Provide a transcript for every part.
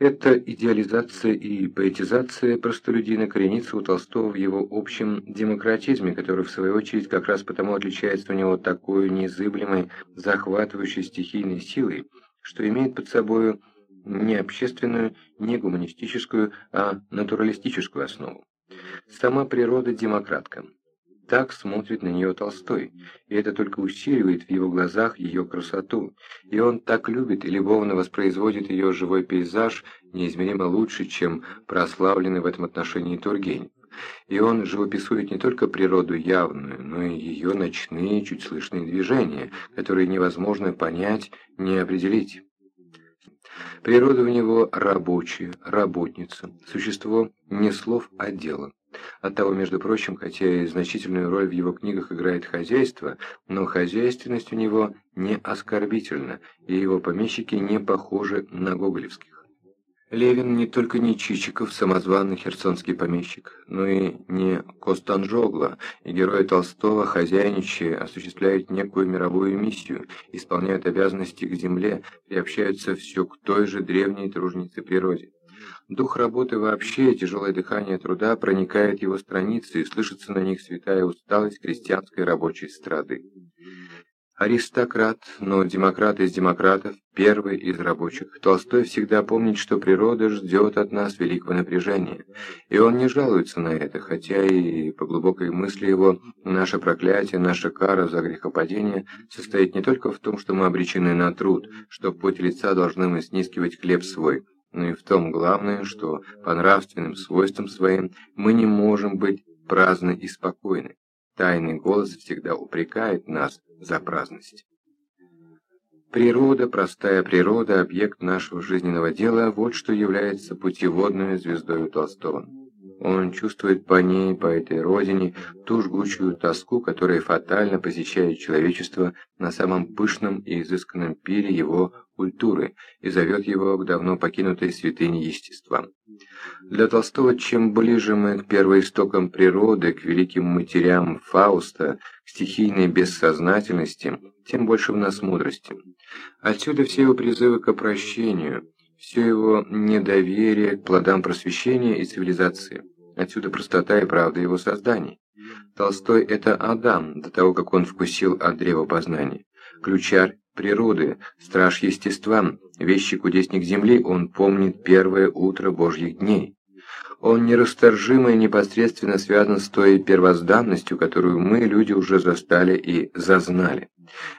Эта идеализация и поэтизация простолюдина коренится у Толстого в его общем демократизме, который в свою очередь как раз потому отличается у него такой незыблемой, захватывающей стихийной силой, что имеет под собою не общественную, не гуманистическую, а натуралистическую основу. Сама природа демократка. Так смотрит на нее Толстой, и это только усиливает в его глазах ее красоту, и он так любит и любовно воспроизводит ее живой пейзаж неизмеримо лучше, чем прославленный в этом отношении Тургенев. И он живописует не только природу явную, но и ее ночные, чуть слышные движения, которые невозможно понять, не определить. Природа у него рабочая, работница, существо не слов, а дела. Оттого, между прочим, хотя и значительную роль в его книгах играет хозяйство, но хозяйственность у него не оскорбительна, и его помещики не похожи на гоголевских. Левин не только не Чичиков, самозванный херсонский помещик, но и не Костанжогла, и герои Толстого, хозяйничая, осуществляют некую мировую миссию, исполняют обязанности к земле, приобщаются все к той же древней тружнице природе. Дух работы вообще, тяжелое дыхание труда проникает его страницы и слышится на них святая усталость крестьянской рабочей страды. Аристократ, но демократ из демократов, первый из рабочих, Толстой всегда помнит, что природа ждет от нас великого напряжения, и он не жалуется на это, хотя и по глубокой мысли его наше проклятие, наша кара за грехопадение состоит не только в том, что мы обречены на труд, что в поте лица должны мы снискивать хлеб свой, но и в том главное, что по нравственным свойствам своим мы не можем быть праздны и спокойны. Тайный голос всегда упрекает нас за праздность. Природа, простая природа, объект нашего жизненного дела, вот что является путеводной звездой Толстого. Он чувствует по ней, по этой родине, ту жгучую тоску, которая фатально посещает человечество на самом пышном и изысканном пире его культуры и зовет его к давно покинутой святыне естества. Для Толстого чем ближе мы к первоистокам природы, к великим матерям Фауста, к стихийной бессознательности, тем больше в нас мудрости. Отсюда все его призывы к прощению, все его недоверие к плодам просвещения и цивилизации. Отсюда простота и правда его создания. Толстой – это Адам, до того, как он вкусил от древа познания. Ключарь природы, страж естества, вещий кудесник земли, он помнит первое утро Божьих дней. Он нерасторжимо и непосредственно связан с той первозданностью, которую мы, люди, уже застали и зазнали.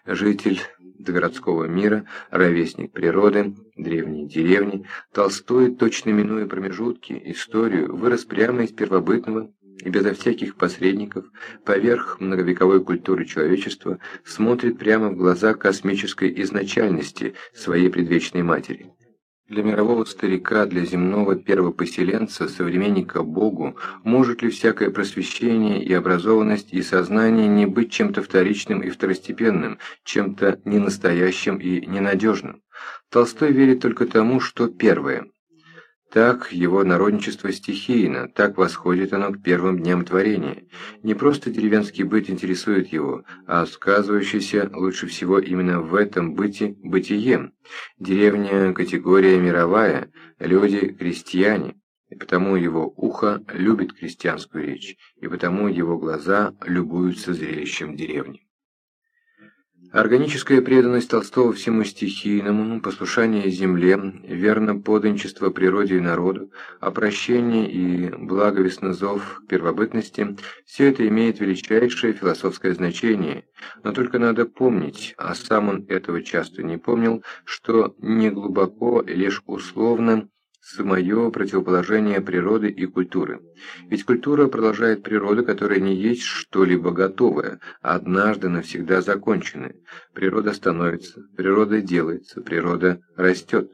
Житель городского мира, ровесник природы, древней деревни, Толстой, точно минуя промежутки, историю, вырос прямо из первобытного и безо всяких посредников, поверх многовековой культуры человечества, смотрит прямо в глаза космической изначальности своей предвечной матери. Для мирового старика, для земного первопоселенца, современника Богу, может ли всякое просвещение и образованность и сознание не быть чем-то вторичным и второстепенным, чем-то ненастоящим и ненадежным? Толстой верит только тому, что первое – так его народничество стихийно, так восходит оно к первым дням творения. Не просто деревенский быт интересует его, а сказывающийся лучше всего именно в этом быте бытие. Деревня – категория мировая, люди – крестьяне, и потому его ухо любит крестьянскую речь, и потому его глаза любуются зрелищем деревни. Органическая преданность Толстого всему стихийному, послушание земле, верно поданчество природе и народу, опрощение и благовестно зов к первобытности – все это имеет величайшее философское значение, но только надо помнить, а сам он этого часто не помнил, что не глубоко, лишь условно самое противоположение природы и культуры. Ведь культура продолжает природу, которая не есть что-либо готовое, а однажды навсегда законченное. Природа становится, природа делается, природа растет.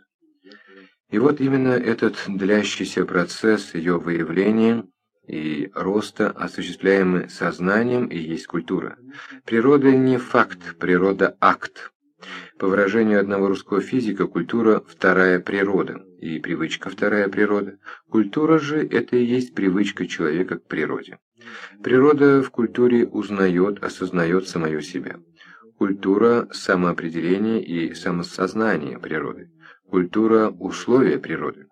И вот именно этот длящийся процесс ее выявления и роста, осуществляемый сознанием, и есть культура. Природа не факт, природа акт. По выражению одного русского физика, культура – вторая природа, и привычка – вторая природа. Культура же – это и есть привычка человека к природе. Природа в культуре узнает, осознает самое себя. Культура – самоопределение и самосознание природы. Культура – условия природы.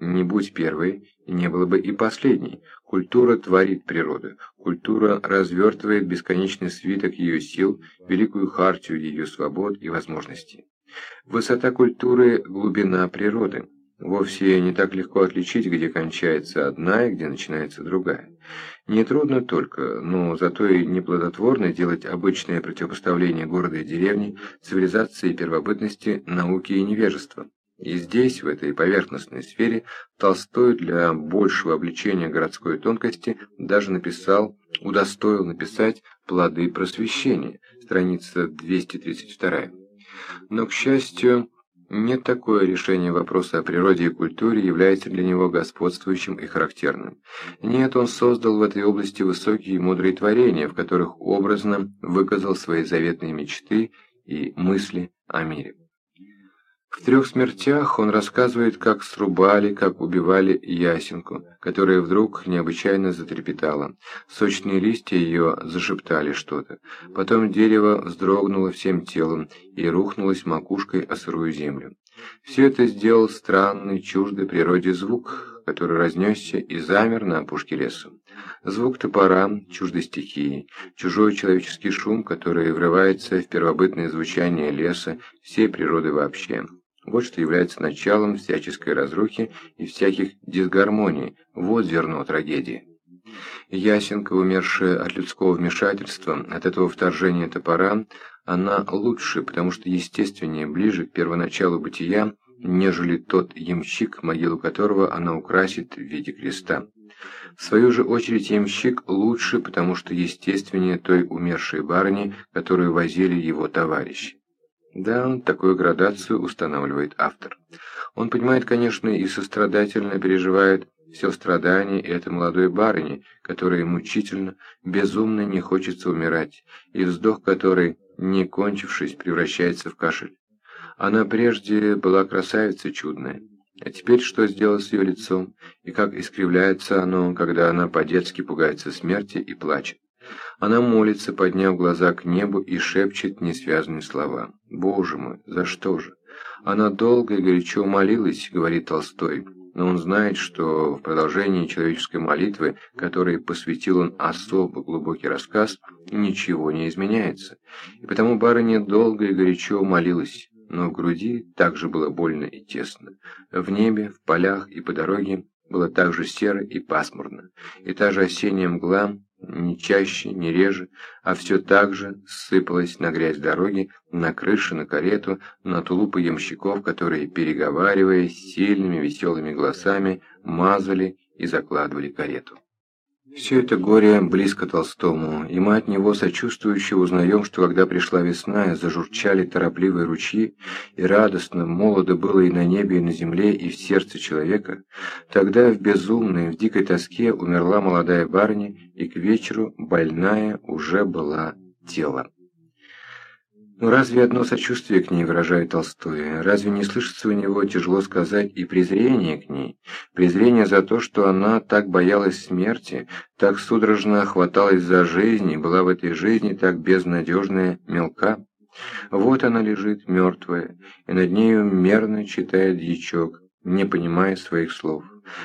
не будь первой, не было бы и последней. Культура творит природу, культура развертывает бесконечный свиток ее сил, великую хартию ее свобод и возможностей. Высота культуры – глубина природы. Вовсе не так легко отличить, где кончается одна и где начинается другая. Нетрудно только, но зато и неплодотворно делать обычное противопоставление города и деревни, цивилизации и первобытности, науки и невежества. И здесь, в этой поверхностной сфере, Толстой для большего обличения городской тонкости даже написал, удостоил написать «Плоды просвещения», страница 232. Но, к счастью, нет такое решение вопроса о природе и культуре является для него господствующим и характерным. Нет, он создал в этой области высокие и мудрые творения, в которых образно выказал свои заветные мечты и мысли о мире. В трех смертях он рассказывает, как срубали, как убивали ясенку, которая вдруг необычайно затрепетала. Сочные листья ее зашептали что-то. Потом дерево вздрогнуло всем телом и рухнулось макушкой о сырую землю. Все это сделал странный, чуждый природе звук, который разнесся и замер на опушке леса. Звук топора, чуждой стихии, чужой человеческий шум, который врывается в первобытное звучание леса, всей природы вообще. Вот что является началом всяческой разрухи и всяких дисгармоний, вот зерно трагедии. Ясенка, умершая от людского вмешательства, от этого вторжения топора, она лучше, потому что естественнее, ближе к первоначалу бытия, нежели тот ямщик, могилу которого она украсит в виде креста. В свою же очередь ямщик лучше, потому что естественнее той умершей барыни, которую возили его товарищи. Да, такую градацию устанавливает автор. Он понимает, конечно, и сострадательно переживает все страдания этой молодой барыни, которой мучительно, безумно не хочется умирать, и вздох которой, не кончившись, превращается в кашель. Она прежде была красавица чудная, а теперь что сделал с ее лицом, и как искривляется оно, когда она по-детски пугается смерти и плачет. Она молится, подняв глаза к небу и шепчет несвязанные слова. «Боже мой, за что же?» Она долго и горячо молилась, говорит Толстой, но он знает, что в продолжении человеческой молитвы, которой посвятил он особо глубокий рассказ, ничего не изменяется. И потому барыня долго и горячо молилась, но в груди также было больно и тесно. В небе, в полях и по дороге было так же серо и пасмурно, и та же осенняя мгла не чаще, не реже, а все так же сыпалось на грязь дороги, на крыши, на карету, на тулупы ямщиков, которые, переговариваясь сильными веселыми голосами, мазали и закладывали карету. Все это горе близко Толстому, и мы от него сочувствующе узнаем, что когда пришла весна, зажурчали торопливые ручьи, и радостно, молодо было и на небе, и на земле, и в сердце человека, тогда в безумной, в дикой тоске умерла молодая барыня, и к вечеру больная уже была тело. Но разве одно сочувствие к ней выражает Толстой? Разве не слышится у него, тяжело сказать, и презрение к ней? Презрение за то, что она так боялась смерти, так судорожно хваталась за жизнь и была в этой жизни так безнадежная, мелка? Вот она лежит, мертвая, и над нею мерно читает дьячок, не понимая своих слов.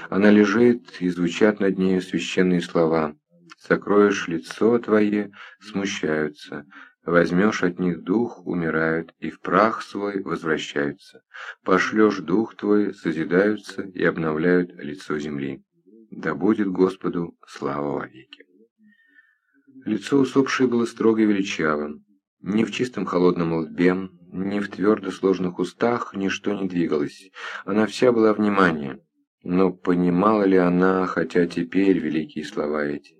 Она лежит, и звучат над нею священные слова. «Сокроешь лицо твое, смущаются». Возьмешь от них дух, умирают, и в прах свой возвращаются. Пошлешь дух твой, созидаются и обновляют лицо земли. Да будет Господу слава вовеки. Лицо усопшей было строго величавым. Ни в чистом холодном лбе, ни в твердо сложных устах ничто не двигалось. Она вся была внимание. Но понимала ли она, хотя теперь великие слова эти?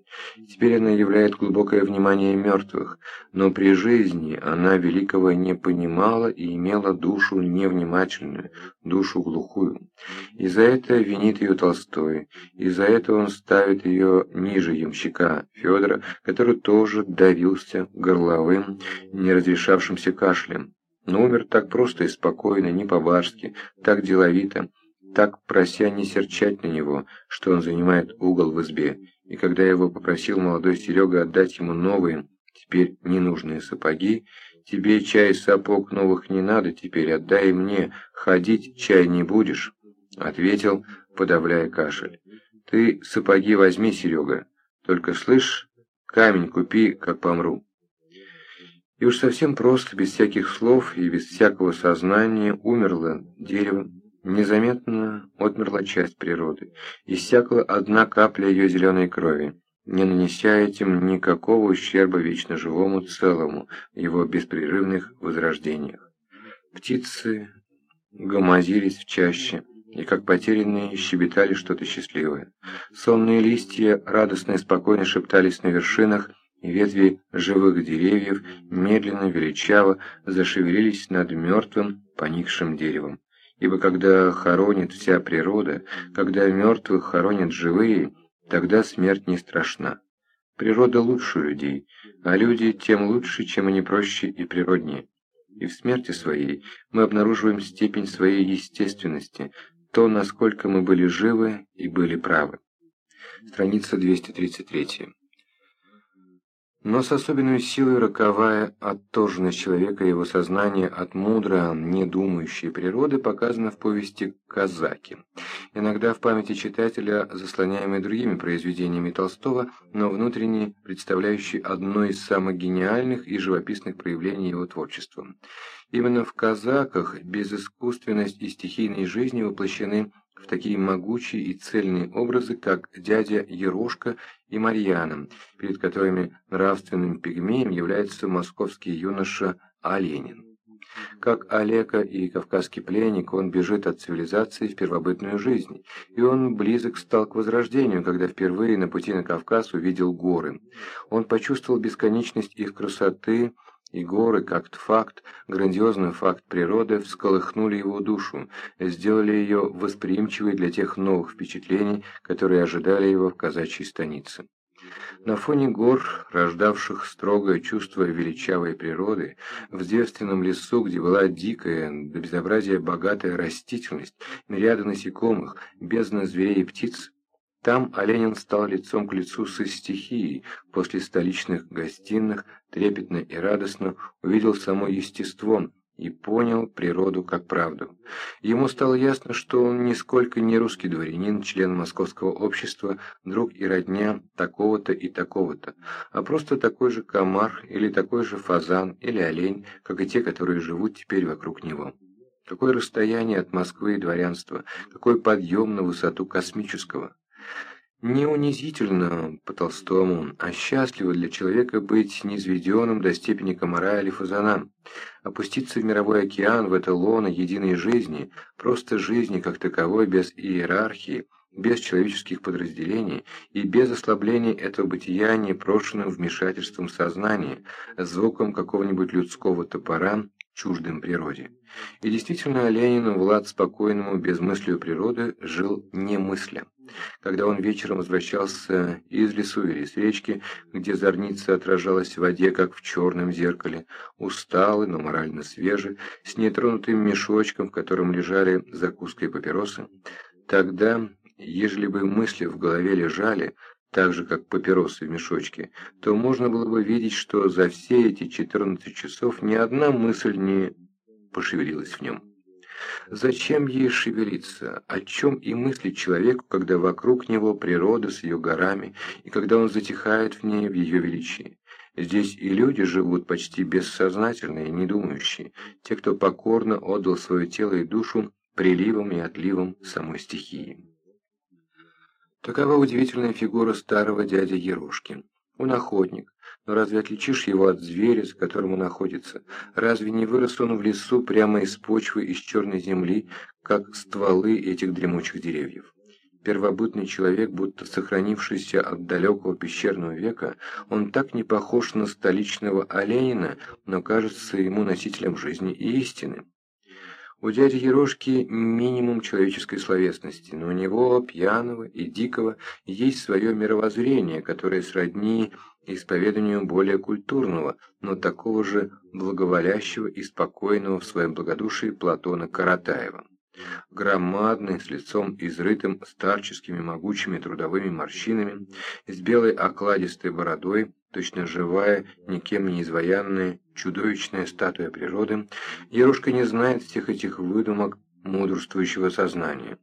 Теперь она являет глубокое внимание мертвых, но при жизни она великого не понимала и имела душу невнимательную, душу глухую. И за это винит ее Толстой, и за это он ставит ее ниже ямщика Федора, который тоже давился горловым, не разрешавшимся кашлем. Но умер так просто и спокойно, не по-барски, так деловито, так прося не серчать на него, что он занимает угол в избе, и когда его попросил молодой Серега отдать ему новые, теперь ненужные сапоги, «Тебе чай сапог новых не надо теперь, отдай мне, ходить чай не будешь», ответил, подавляя кашель. «Ты сапоги возьми, Серега, только, слышь, камень купи, как помру». И уж совсем просто, без всяких слов и без всякого сознания, умерло дерево, незаметно отмерла часть природы, иссякла одна капля ее зеленой крови, не нанеся этим никакого ущерба вечно живому целому его беспрерывных возрождениях. Птицы гомозились в чаще, и как потерянные щебетали что-то счастливое. Сонные листья радостно и спокойно шептались на вершинах, и ветви живых деревьев медленно, величаво зашевелились над мертвым, поникшим деревом. Ибо когда хоронит вся природа, когда мертвых хоронят живые, тогда смерть не страшна. Природа лучше людей, а люди тем лучше, чем они проще и природнее. И в смерти своей мы обнаруживаем степень своей естественности, то, насколько мы были живы и были правы. Страница 233. Но с особенной силой роковая оттоженность человека и его сознание от мудро недумающей природы показана в повести «Казаки». Иногда в памяти читателя, заслоняемой другими произведениями Толстого, но внутренне представляющей одно из самых гениальных и живописных проявлений его творчества. Именно в «Казаках» безыскусственность и стихийной жизни воплощены в такие могучие и цельные образы, как дядя Ерошка и Марьяна, перед которыми нравственным пигмеем является московский юноша Оленин. Как Олега и кавказский пленник, он бежит от цивилизации в первобытную жизнь, и он близок стал к возрождению, когда впервые на пути на Кавказ увидел горы. Он почувствовал бесконечность их красоты, и горы, как факт, грандиозный факт природы, всколыхнули его душу, сделали ее восприимчивой для тех новых впечатлений, которые ожидали его в казачьей станице. На фоне гор, рождавших строгое чувство величавой природы, в девственном лесу, где была дикая, до безобразия богатая растительность, мириады насекомых, бездна зверей и птиц, там Оленин стал лицом к лицу со стихией, после столичных гостиных, трепетно и радостно увидел само естество и понял природу как правду. Ему стало ясно, что он нисколько не русский дворянин, член московского общества, друг и родня такого-то и такого-то, а просто такой же комар или такой же фазан или олень, как и те, которые живут теперь вокруг него. Какое расстояние от Москвы и дворянства, какой подъем на высоту космического. Не унизительно по Толстому, а счастливо для человека быть низведенным до степени комара или фазана, опуститься в мировой океан, в это лоно единой жизни, просто жизни как таковой, без иерархии, без человеческих подразделений и без ослабления этого бытия непрошенным вмешательством сознания, звуком какого-нибудь людского топора, чуждым природе. И действительно, Ленину Влад спокойному, без мыслью природы, жил не мысля. Когда он вечером возвращался из лесу или с речки, где зорница отражалась в воде, как в черном зеркале, усталый, но морально свежий, с нетронутым мешочком, в котором лежали закуска и папиросы, тогда, ежели бы мысли в голове лежали, так же, как папиросы в мешочке, то можно было бы видеть, что за все эти 14 часов ни одна мысль не пошевелилась в нем. Зачем ей шевелиться? О чем и мыслить человеку, когда вокруг него природа с ее горами, и когда он затихает в ней в ее величии? Здесь и люди живут почти бессознательные, не думающие, те, кто покорно отдал свое тело и душу приливом и отливом самой стихии. Такова удивительная фигура старого дяди Ерошки. Он охотник, но разве отличишь его от зверя, с которым он находится? Разве не вырос он в лесу прямо из почвы, из черной земли, как стволы этих дремучих деревьев? Первобытный человек, будто сохранившийся от далекого пещерного века, он так не похож на столичного оленина, но кажется ему носителем жизни и истины. У дяди Ерошки минимум человеческой словесности, но у него, пьяного и дикого, есть свое мировоззрение, которое сродни исповеданию более культурного, но такого же благоволящего и спокойного в своем благодушии Платона Каратаева. Громадный, с лицом изрытым старческими могучими трудовыми морщинами, с белой окладистой бородой, точно живая, никем не изваянная, чудовищная статуя природы, Ерошка не знает всех этих выдумок мудрствующего сознания.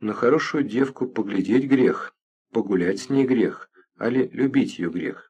На хорошую девку поглядеть грех, погулять с ней грех, али любить ее грех.